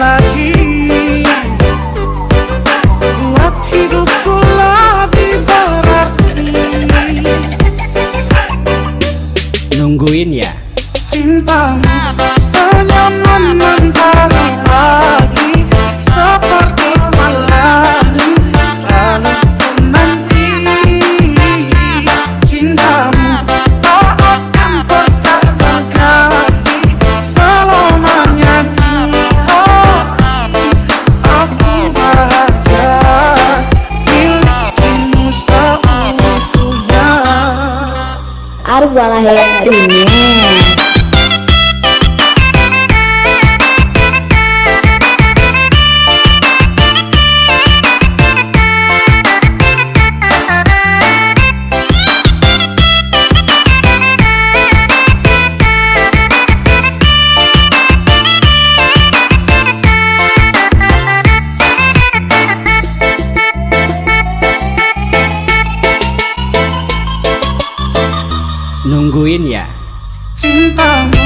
lagi. bola hewan ini. nungguin ya. Cintamu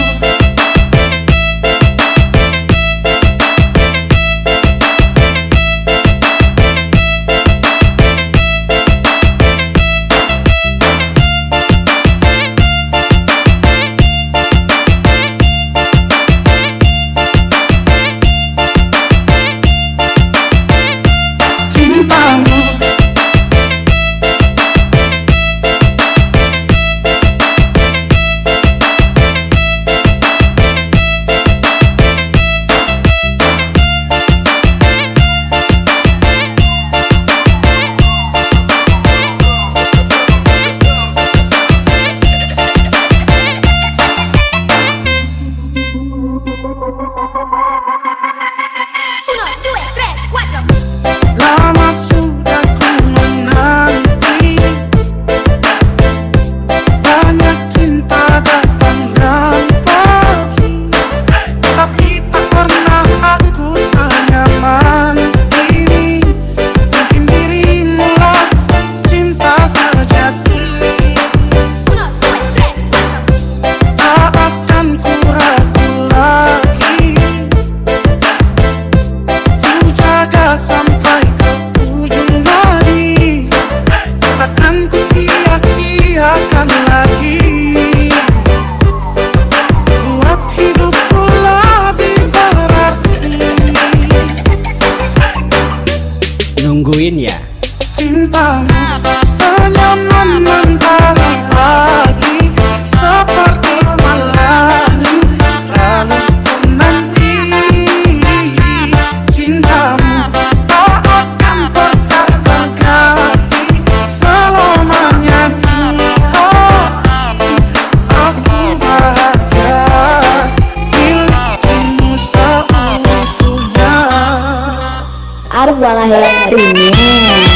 haka life. bola hewan ini.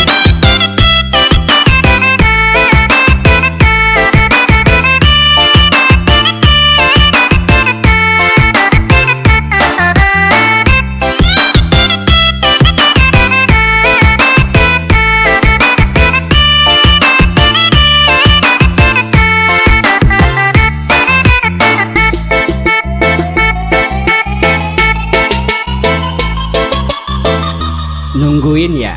lakuin ya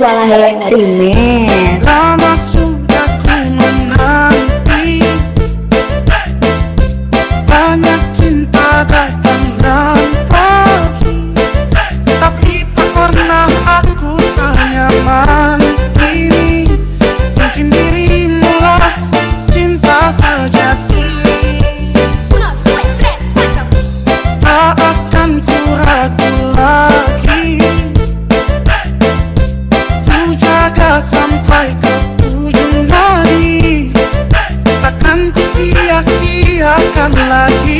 malah healing man. perlihatkan lagi.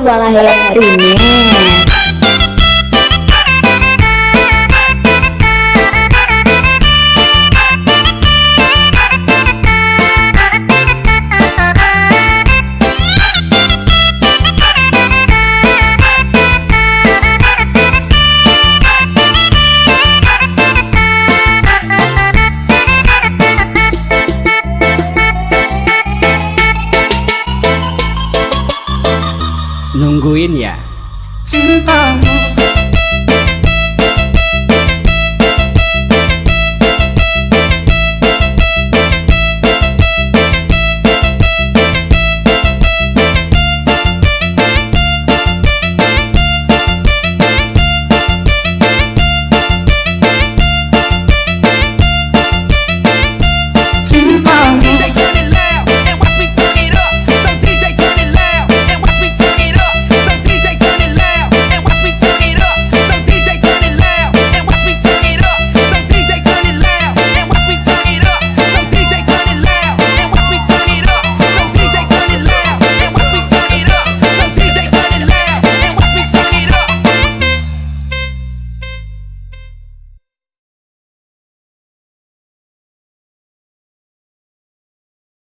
Arbalahe Remix Nungguin ya